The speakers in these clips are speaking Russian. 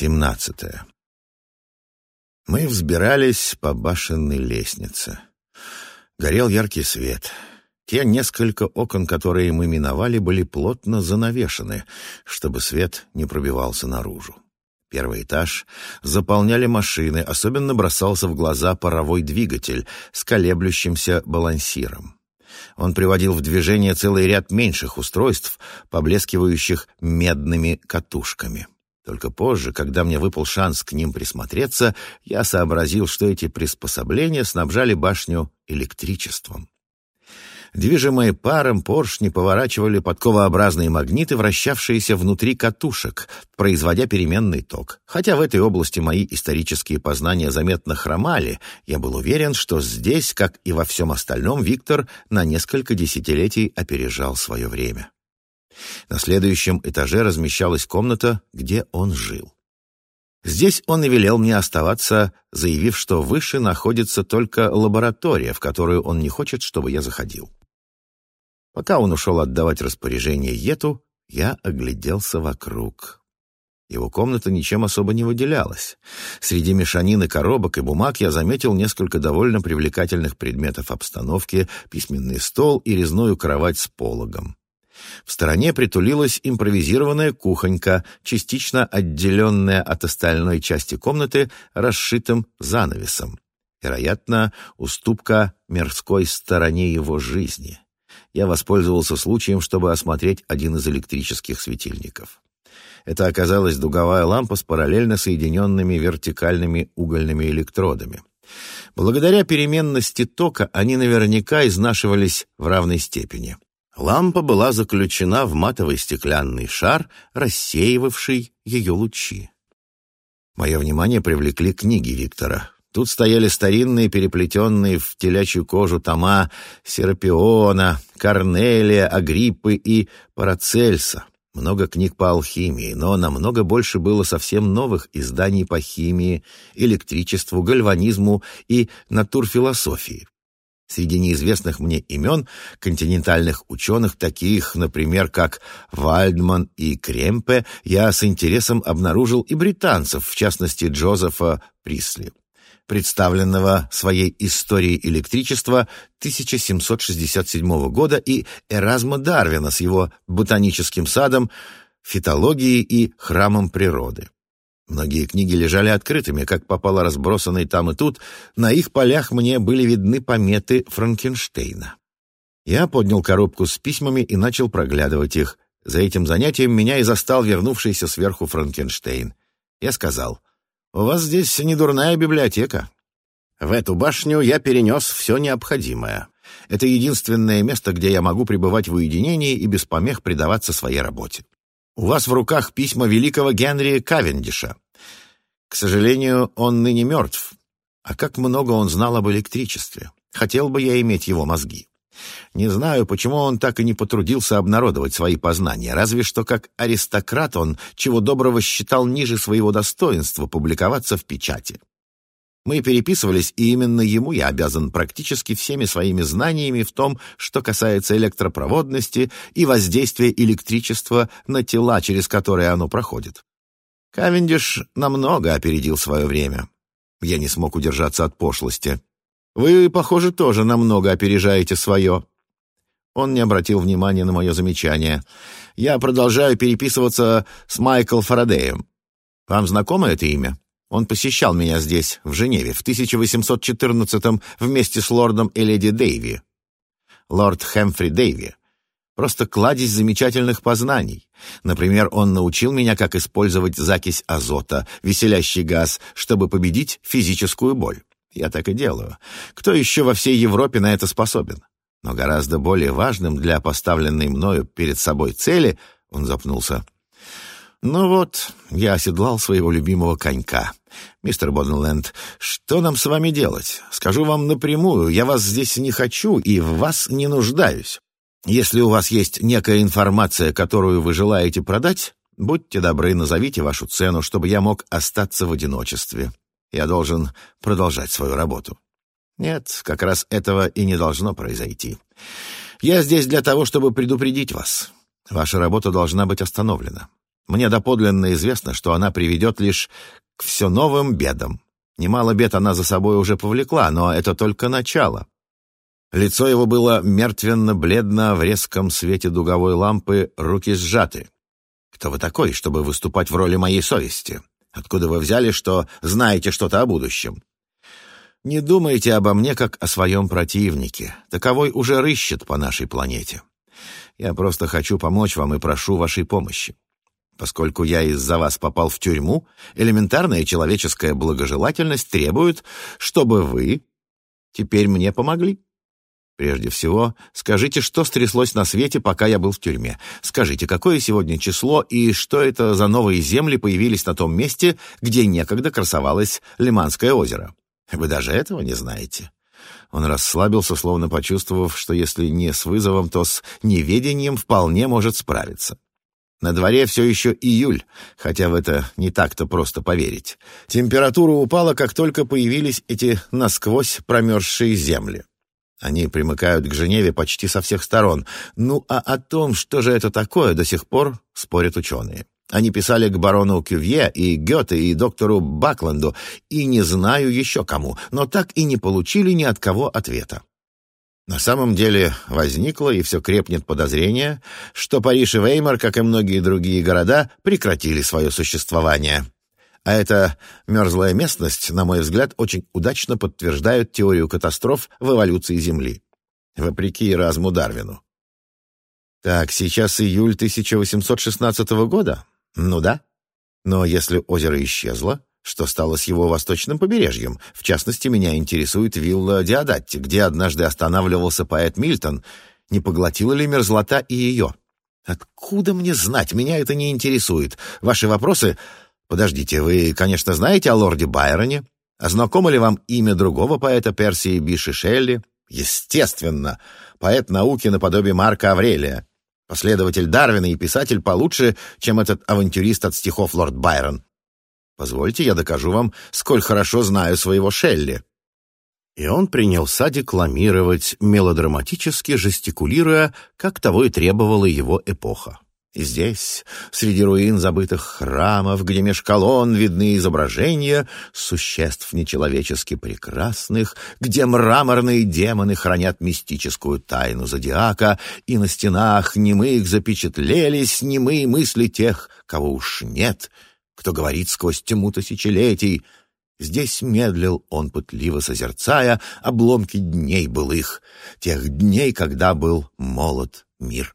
17. Мы взбирались по башенной лестнице. Горел яркий свет. Те несколько окон, которые мы миновали, были плотно занавешены, чтобы свет не пробивался наружу. Первый этаж заполняли машины, особенно бросался в глаза паровой двигатель с колеблющимся балансиром. Он приводил в движение целый ряд меньших устройств, поблескивающих медными катушками. Только позже, когда мне выпал шанс к ним присмотреться, я сообразил, что эти приспособления снабжали башню электричеством. Движимые паром поршни поворачивали подковообразные магниты, вращавшиеся внутри катушек, производя переменный ток. Хотя в этой области мои исторические познания заметно хромали, я был уверен, что здесь, как и во всем остальном, Виктор на несколько десятилетий опережал свое время. На следующем этаже размещалась комната, где он жил. Здесь он и велел мне оставаться, заявив, что выше находится только лаборатория, в которую он не хочет, чтобы я заходил. Пока он ушел отдавать распоряжение Ету, я огляделся вокруг. Его комната ничем особо не выделялась. Среди мешанины коробок и бумаг я заметил несколько довольно привлекательных предметов обстановки, письменный стол и резную кровать с пологом. В стороне притулилась импровизированная кухонька, частично отделенная от остальной части комнаты расшитым занавесом. Вероятно, уступка мирской стороне его жизни. Я воспользовался случаем, чтобы осмотреть один из электрических светильников. Это оказалась дуговая лампа с параллельно соединенными вертикальными угольными электродами. Благодаря переменности тока они наверняка изнашивались в равной степени. Лампа была заключена в матовый стеклянный шар, рассеивавший ее лучи. Мое внимание привлекли книги Виктора. Тут стояли старинные, переплетенные в телячью кожу тома Серапиона, Корнелия, Агриппы и Парацельса. Много книг по алхимии, но намного больше было совсем новых изданий по химии, электричеству, гальванизму и натурфилософии. Среди неизвестных мне имен континентальных ученых, таких, например, как Вальдман и Кремпе, я с интересом обнаружил и британцев, в частности Джозефа Присли, представленного своей историей электричества 1767 года, и Эразма Дарвина с его ботаническим садом, фитологией и храмом природы. Многие книги лежали открытыми, как попало разбросанные там и тут. На их полях мне были видны пометы Франкенштейна. Я поднял коробку с письмами и начал проглядывать их. За этим занятием меня и застал вернувшийся сверху Франкенштейн. Я сказал, «У вас здесь недурная библиотека. В эту башню я перенес все необходимое. Это единственное место, где я могу пребывать в уединении и без помех предаваться своей работе. У вас в руках письма великого Генри Кавендиша. К сожалению, он ныне мертв. А как много он знал об электричестве. Хотел бы я иметь его мозги. Не знаю, почему он так и не потрудился обнародовать свои познания, разве что как аристократ он, чего доброго, считал ниже своего достоинства публиковаться в печати. Мы переписывались, и именно ему я обязан практически всеми своими знаниями в том, что касается электропроводности и воздействия электричества на тела, через которые оно проходит. Кавендиш намного опередил свое время. Я не смог удержаться от пошлости. «Вы, похоже, тоже намного опережаете свое». Он не обратил внимания на мое замечание. «Я продолжаю переписываться с Майкл Фарадеем. Вам знакомо это имя?» Он посещал меня здесь, в Женеве, в 1814-м вместе с лордом и леди Дэйви. Лорд Хэмфри Дэйви. Просто кладезь замечательных познаний. Например, он научил меня, как использовать закись азота, веселящий газ, чтобы победить физическую боль. Я так и делаю. Кто еще во всей Европе на это способен? Но гораздо более важным для поставленной мною перед собой цели, он запнулся — ну вот, я оседлал своего любимого конька. Мистер Боденленд, что нам с вами делать? Скажу вам напрямую, я вас здесь не хочу и в вас не нуждаюсь. Если у вас есть некая информация, которую вы желаете продать, будьте добры, назовите вашу цену, чтобы я мог остаться в одиночестве. Я должен продолжать свою работу. Нет, как раз этого и не должно произойти. Я здесь для того, чтобы предупредить вас. Ваша работа должна быть остановлена. Мне доподлинно известно, что она приведет лишь к все новым бедам. Немало бед она за собой уже повлекла, но это только начало. Лицо его было мертвенно-бледно, в резком свете дуговой лампы руки сжаты. «Кто вы такой, чтобы выступать в роли моей совести? Откуда вы взяли, что знаете что-то о будущем?» «Не думайте обо мне, как о своем противнике. Таковой уже рыщет по нашей планете. Я просто хочу помочь вам и прошу вашей помощи. Поскольку я из-за вас попал в тюрьму, элементарная человеческая благожелательность требует, чтобы вы теперь мне помогли. Прежде всего, скажите, что стряслось на свете, пока я был в тюрьме. Скажите, какое сегодня число и что это за новые земли появились на том месте, где некогда красовалось Лиманское озеро? Вы даже этого не знаете. Он расслабился, словно почувствовав, что если не с вызовом, то с неведением вполне может справиться. На дворе все еще июль, хотя в это не так-то просто поверить. Температура упала, как только появились эти насквозь промерзшие земли. Они примыкают к Женеве почти со всех сторон. Ну а о том, что же это такое, до сих пор спорят ученые. Они писали к барону Кювье и Гёте и доктору Бакланду, и не знаю еще кому, но так и не получили ни от кого ответа. На самом деле возникло и все крепнет подозрение, что Париж и Веймар, как и многие другие города, прекратили свое существование. А эта мерзлая местность, на мой взгляд, очень удачно подтверждает теорию катастроф в эволюции Земли. Вопреки разму Дарвину. Так, сейчас июль 1816 года? Ну да. Но если озеро исчезло, что стало с его восточным побережьем? В частности, меня интересует вилла Диадатти, где однажды останавливался поэт Мильтон. Не поглотила ли мерзлота и ее? Откуда мне знать? Меня это не интересует. Ваши вопросы... Подождите, вы, конечно, знаете о лорде Байроне? А знакомо ли вам имя другого поэта Персии Биши Шелли? Естественно, поэт науки наподобие Марка Аврелия. Последователь Дарвина и писатель получше, чем этот авантюрист от стихов лорд Байрон. Позвольте, я докажу вам, сколь хорошо знаю своего Шелли». И он принялся декламировать, мелодраматически жестикулируя, как того и требовала его эпоха. Здесь, среди руин забытых храмов, где меж колонн видны изображения существ нечеловечески прекрасных, где мраморные демоны хранят мистическую тайну зодиака, и на стенах немых запечатлелись немые мысли тех, кого уж нет — кто говорит сквозь тьму тысячелетий. Здесь медлил он, пытливо созерцая обломки дней былых, тех дней, когда был молод мир.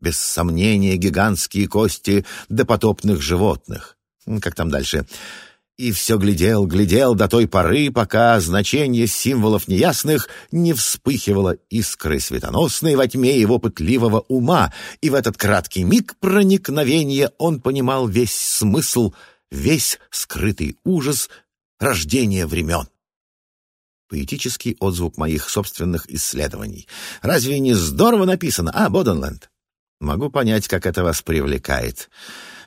Без сомнения, гигантские кости допотопных животных. Как там дальше? и все глядел, глядел до той поры, пока значение символов неясных не вспыхивало искры светоносной во тьме его пытливого ума, и в этот краткий миг проникновения он понимал весь смысл, весь скрытый ужас рождения времен. Поэтический отзвук моих собственных исследований. Разве не здорово написано, а, Боденленд? Могу понять, как это вас привлекает.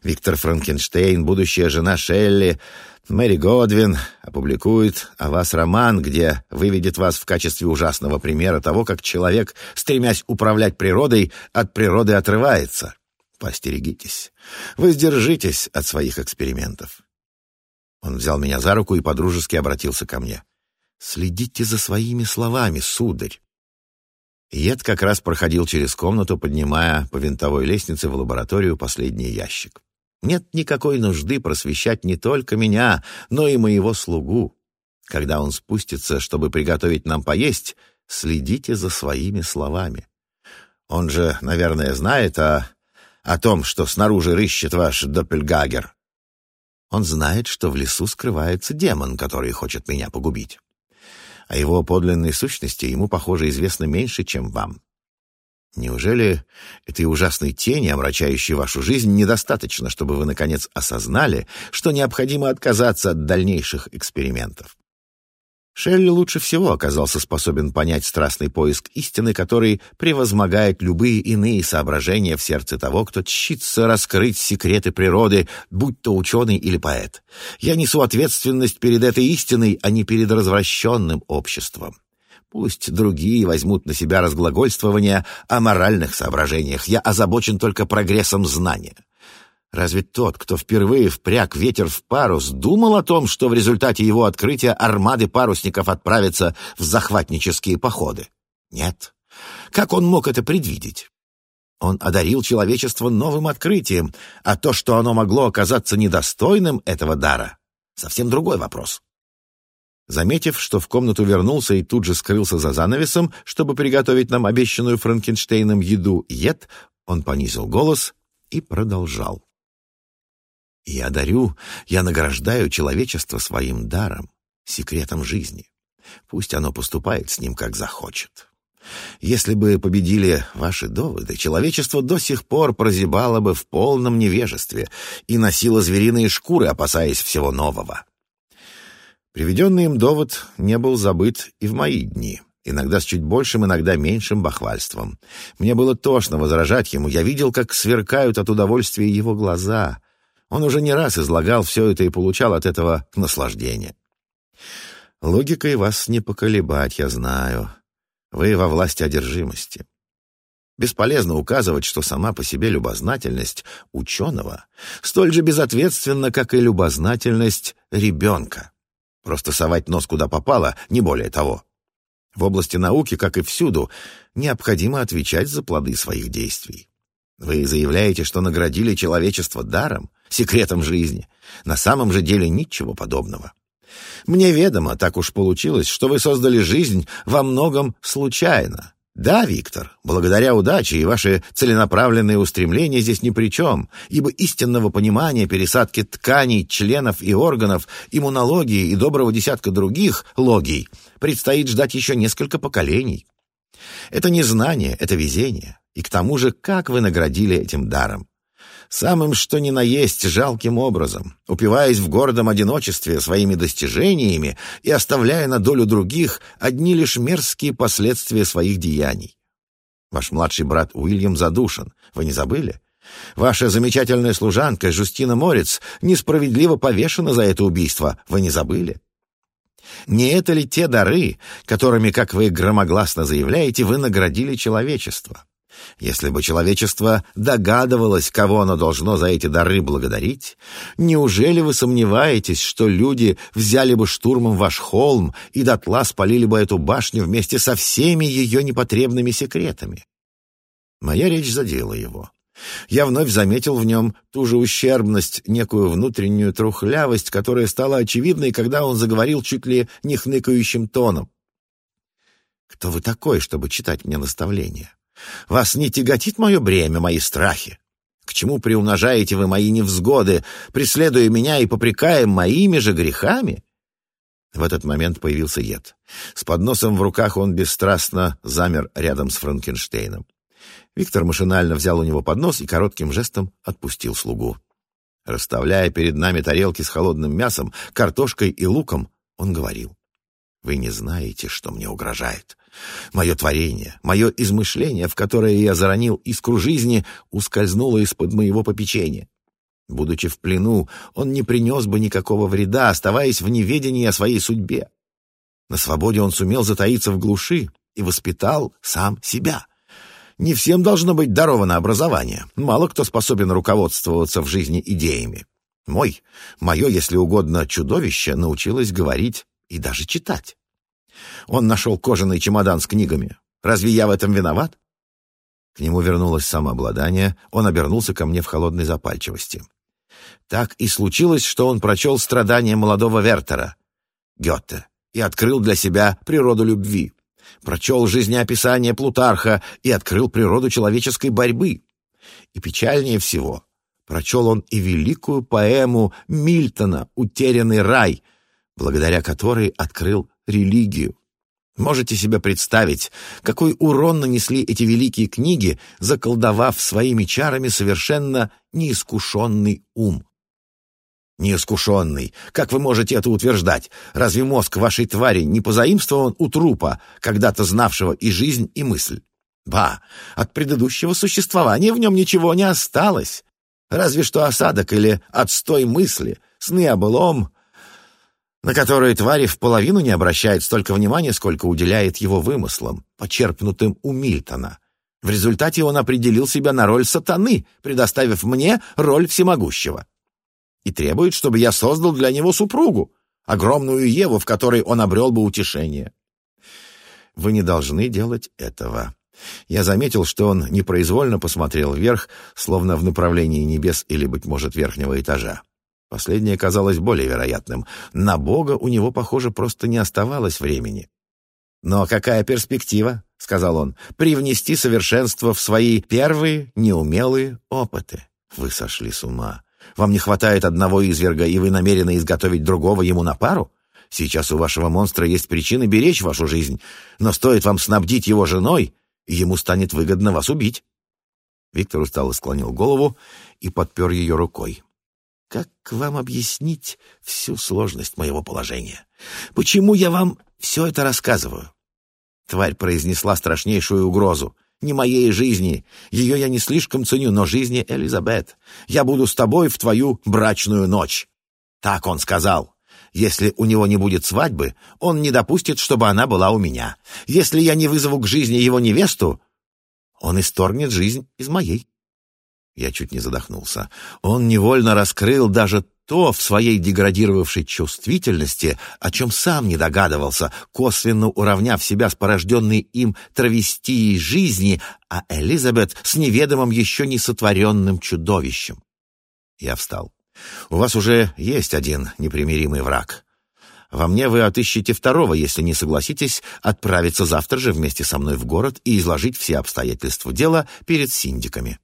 Виктор Франкенштейн, будущая жена Шелли, Мэри Годвин опубликует о вас роман, где выведет вас в качестве ужасного примера того, как человек, стремясь управлять природой, от природы отрывается. Постерегитесь. Воздержитесь от своих экспериментов. Он взял меня за руку и подружески обратился ко мне. «Следите за своими словами, сударь». Ед как раз проходил через комнату, поднимая по винтовой лестнице в лабораторию последний ящик. Нет никакой нужды просвещать не только меня, но и моего слугу. Когда он спустится, чтобы приготовить нам поесть, следите за своими словами. Он же, наверное, знает о... о том, что снаружи рыщет ваш доппельгагер. Он знает, что в лесу скрывается демон, который хочет меня погубить. О его подлинной сущности ему, похоже, известно меньше, чем вам. Неужели этой ужасной тени, омрачающей вашу жизнь, недостаточно, чтобы вы, наконец, осознали, что необходимо отказаться от дальнейших экспериментов? Шелли лучше всего оказался способен понять страстный поиск истины, который превозмогает любые иные соображения в сердце того, кто тщится раскрыть секреты природы, будь то ученый или поэт. Я несу ответственность перед этой истиной, а не перед развращенным обществом. Пусть другие возьмут на себя разглагольствование о моральных соображениях. Я озабочен только прогрессом знания. Разве тот, кто впервые впряг ветер в парус, думал о том, что в результате его открытия армады парусников отправятся в захватнические походы? Нет. Как он мог это предвидеть? Он одарил человечество новым открытием, а то, что оно могло оказаться недостойным этого дара, совсем другой вопрос. Заметив, что в комнату вернулся и тут же скрылся за занавесом, чтобы приготовить нам обещанную Франкенштейном еду ед, он понизил голос и продолжал. «Я дарю, я награждаю человечество своим даром, секретом жизни. Пусть оно поступает с ним, как захочет. Если бы победили ваши доводы, человечество до сих пор прозябало бы в полном невежестве и носило звериные шкуры, опасаясь всего нового». Приведенный им довод не был забыт и в мои дни, иногда с чуть большим, иногда меньшим бахвальством. Мне было тошно возражать ему, я видел, как сверкают от удовольствия его глаза. Он уже не раз излагал все это и получал от этого наслаждение. Логикой вас не поколебать, я знаю. Вы во власти одержимости. Бесполезно указывать, что сама по себе любознательность ученого столь же безответственна, как и любознательность ребенка. Просто совать нос куда попало, не более того. В области науки, как и всюду, необходимо отвечать за плоды своих действий. Вы заявляете, что наградили человечество даром, секретом жизни. На самом же деле ничего подобного. Мне ведомо, так уж получилось, что вы создали жизнь во многом случайно, да, Виктор, благодаря удаче и ваши целенаправленные устремления здесь ни при чем, ибо истинного понимания пересадки тканей, членов и органов, иммунологии и доброго десятка других логий предстоит ждать еще несколько поколений. Это не знание, это везение. И к тому же, как вы наградили этим даром? самым что ни на есть жалким образом, упиваясь в гордом одиночестве своими достижениями и оставляя на долю других одни лишь мерзкие последствия своих деяний. Ваш младший брат Уильям задушен. Вы не забыли? Ваша замечательная служанка Жустина Морец несправедливо повешена за это убийство. Вы не забыли? Не это ли те дары, которыми, как вы громогласно заявляете, вы наградили человечество? Если бы человечество догадывалось, кого оно должно за эти дары благодарить, неужели вы сомневаетесь, что люди взяли бы штурмом ваш холм и дотла спалили бы эту башню вместе со всеми ее непотребными секретами? Моя речь задела его. Я вновь заметил в нем ту же ущербность, некую внутреннюю трухлявость, которая стала очевидной, когда он заговорил чуть ли не хныкающим тоном. «Кто вы такой, чтобы читать мне наставления?» Вас не тяготит мое бремя, мои страхи? К чему приумножаете вы мои невзгоды, преследуя меня и попрекая моими же грехами?» В этот момент появился Ед. С подносом в руках он бесстрастно замер рядом с Франкенштейном. Виктор машинально взял у него поднос и коротким жестом отпустил слугу. Расставляя перед нами тарелки с холодным мясом, картошкой и луком, он говорил. Вы не знаете, что мне угрожает. Мое творение, мое измышление, в которое я заронил искру жизни, ускользнуло из-под моего попечения. Будучи в плену, он не принес бы никакого вреда, оставаясь в неведении о своей судьбе. На свободе он сумел затаиться в глуши и воспитал сам себя. Не всем должно быть даровано образование. Мало кто способен руководствоваться в жизни идеями. Мой, мое, если угодно, чудовище научилось говорить и даже читать. Он нашел кожаный чемодан с книгами. Разве я в этом виноват? К нему вернулось самообладание, он обернулся ко мне в холодной запальчивости. Так и случилось, что он прочел «Страдания молодого Вертера» Гёте и открыл для себя природу любви. Прочел жизнеописание Плутарха и открыл природу человеческой борьбы. И печальнее всего, прочел он и великую поэму Мильтона «Утерянный рай», благодаря которой открыл религию. Можете себе представить, какой урон нанесли эти великие книги, заколдовав своими чарами совершенно неискушенный ум. Неискушенный, как вы можете это утверждать? Разве мозг вашей твари не позаимствован у трупа, когда-то знавшего и жизнь, и мысль? Ба, от предыдущего существования в нем ничего не осталось. Разве что осадок или отстой мысли, сны облом на которые твари в половину не обращают столько внимания, сколько уделяет его вымыслам, почерпнутым у Мильтона. В результате он определил себя на роль сатаны, предоставив мне роль всемогущего. И требует, чтобы я создал для него супругу, огромную Еву, в которой он обрел бы утешение. Вы не должны делать этого. Я заметил, что он непроизвольно посмотрел вверх, словно в направлении небес или, быть может, верхнего этажа. Последнее казалось более вероятным. На Бога у него, похоже, просто не оставалось времени. «Но какая перспектива?» — сказал он. «Привнести совершенство в свои первые неумелые опыты». «Вы сошли с ума. Вам не хватает одного изверга, и вы намерены изготовить другого ему на пару? Сейчас у вашего монстра есть причины беречь вашу жизнь, но стоит вам снабдить его женой, ему станет выгодно вас убить». Виктор устало склонил голову и подпер ее рукой. Как вам объяснить всю сложность моего положения? Почему я вам все это рассказываю?» Тварь произнесла страшнейшую угрозу. «Не моей жизни. Ее я не слишком ценю, но жизни Элизабет. Я буду с тобой в твою брачную ночь». Так он сказал. Если у него не будет свадьбы, он не допустит, чтобы она была у меня. Если я не вызову к жизни его невесту, он исторгнет жизнь из моей. Я чуть не задохнулся. Он невольно раскрыл даже то в своей деградировавшей чувствительности, о чем сам не догадывался, косвенно уравняв себя с порожденной им травестией жизни, а Элизабет с неведомым еще не сотворенным чудовищем. Я встал. «У вас уже есть один непримиримый враг. Во мне вы отыщете второго, если не согласитесь отправиться завтра же вместе со мной в город и изложить все обстоятельства дела перед синдиками».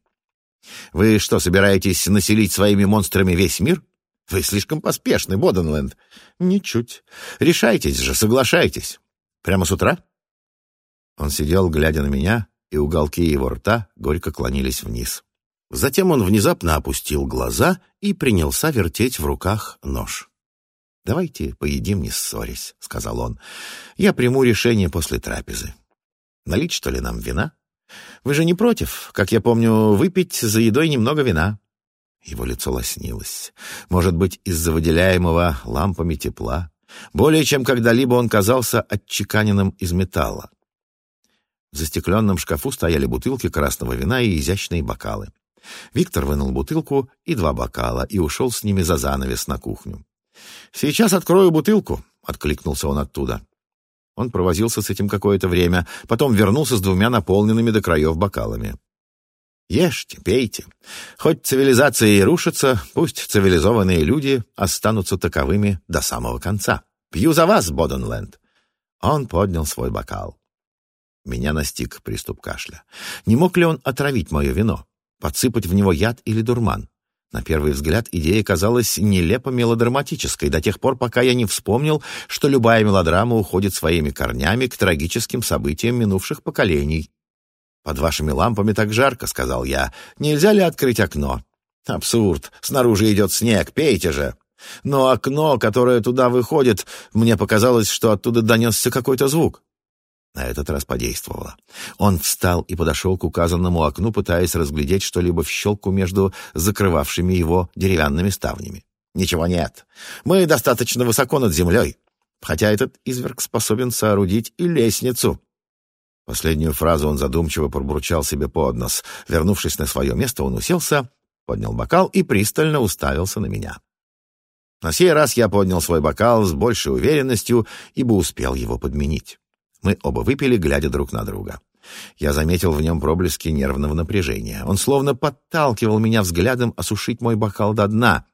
Вы что, собираетесь населить своими монстрами весь мир? Вы слишком поспешны, Боденленд. Ничуть. Решайтесь же, соглашайтесь. Прямо с утра? Он сидел, глядя на меня, и уголки его рта горько клонились вниз. Затем он внезапно опустил глаза и принялся вертеть в руках нож. «Давайте поедим, не ссорясь», — сказал он. «Я приму решение после трапезы. Налить, что ли, нам вина?» Вы же не против, как я помню, выпить за едой немного вина?» Его лицо лоснилось. Может быть, из-за выделяемого лампами тепла. Более чем когда-либо он казался отчеканенным из металла. В застекленном шкафу стояли бутылки красного вина и изящные бокалы. Виктор вынул бутылку и два бокала и ушел с ними за занавес на кухню. «Сейчас открою бутылку», — откликнулся он оттуда. Он провозился с этим какое-то время, потом вернулся с двумя наполненными до краев бокалами. Ешьте, пейте. Хоть цивилизация и рушится, пусть цивилизованные люди останутся таковыми до самого конца. Пью за вас, Боденленд. Он поднял свой бокал. Меня настиг приступ кашля. Не мог ли он отравить мое вино? Подсыпать в него яд или дурман? На первый взгляд идея казалась нелепо мелодраматической до тех пор, пока я не вспомнил, что любая мелодрама уходит своими корнями к трагическим событиям минувших поколений. «Под вашими лампами так жарко», — сказал я. «Нельзя ли открыть окно?» «Абсурд! Снаружи идет снег, пейте же!» Но окно, которое туда выходит, мне показалось, что оттуда донесся какой-то звук. На этот раз подействовало. Он встал и подошел к указанному окну, пытаясь разглядеть что-либо в щелку между закрывавшими его деревянными ставнями. «Ничего нет. Мы достаточно высоко над землей. Хотя этот изверг способен соорудить и лестницу». Последнюю фразу он задумчиво пробурчал себе под нос. Вернувшись на свое место, он уселся, поднял бокал и пристально уставился на меня. На сей раз я поднял свой бокал с большей уверенностью, ибо успел его подменить. Мы оба выпили, глядя друг на друга. Я заметил в нем проблески нервного напряжения. Он словно подталкивал меня взглядом осушить мой бокал до дна.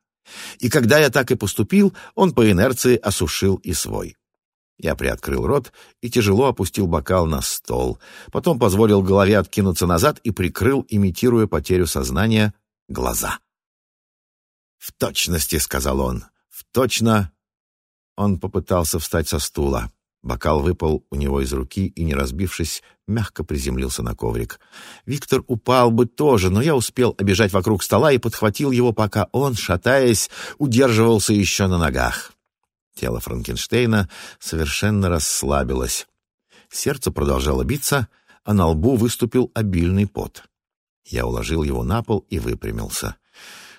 И когда я так и поступил, он по инерции осушил и свой. Я приоткрыл рот и тяжело опустил бокал на стол. Потом позволил голове откинуться назад и прикрыл, имитируя потерю сознания, глаза. «В точности», — сказал он, — «в точно». Он попытался встать со стула. Бокал выпал у него из руки и, не разбившись, мягко приземлился на коврик. Виктор упал бы тоже, но я успел обежать вокруг стола и подхватил его, пока он, шатаясь, удерживался еще на ногах. Тело Франкенштейна совершенно расслабилось. Сердце продолжало биться, а на лбу выступил обильный пот. Я уложил его на пол и выпрямился.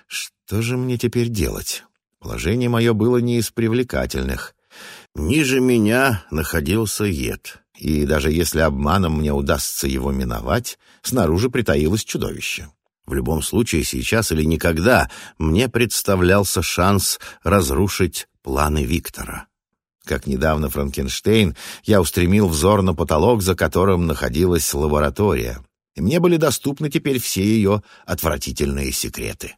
Что же мне теперь делать? Положение мое было не из привлекательных — Ниже меня находился ед, и даже если обманом мне удастся его миновать, снаружи притаилось чудовище. В любом случае, сейчас или никогда, мне представлялся шанс разрушить планы Виктора. Как недавно Франкенштейн, я устремил взор на потолок, за которым находилась лаборатория, и мне были доступны теперь все ее отвратительные секреты.